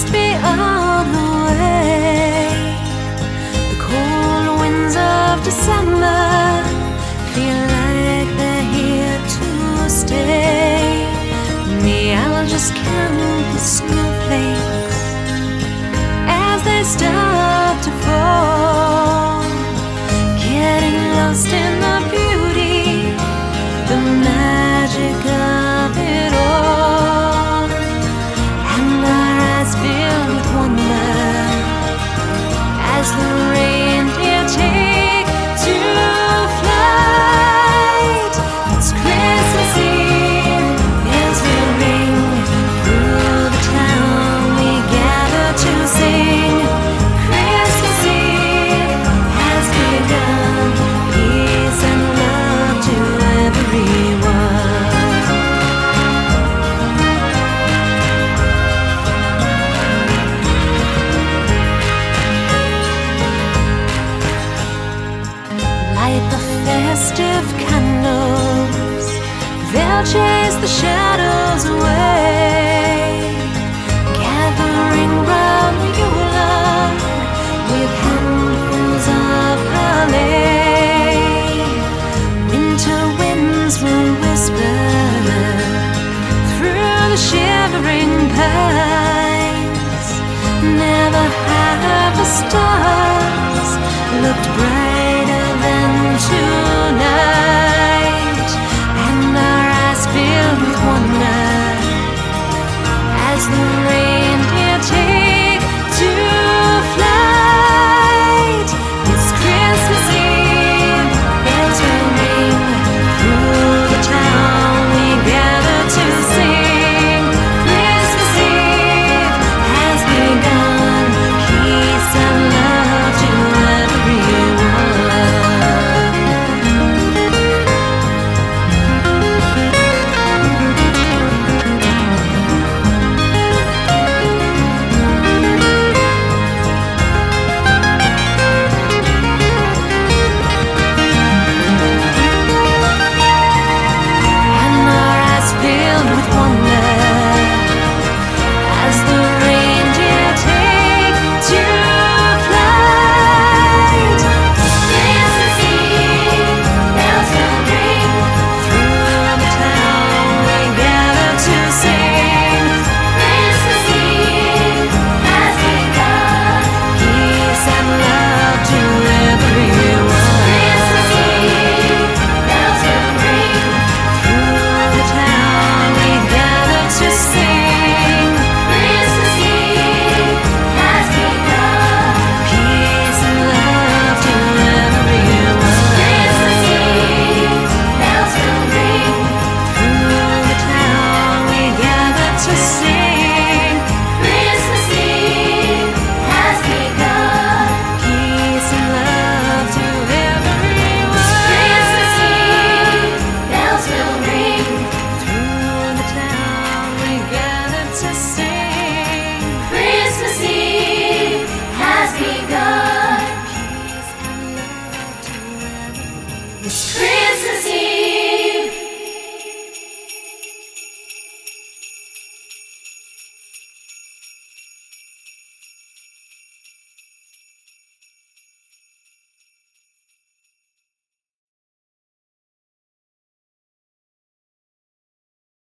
must be on the way. The cold winds of December feel like they're here to stay. Me, I'll just count the snowflakes as they start to fall, getting lost in the beauty, the magic of. as the light the festive candles. They'll chase the shadows away, gathering round the Yule with handfuls of holly, Winter winds will whisper through the shivering pines. Never have the stars looked bright to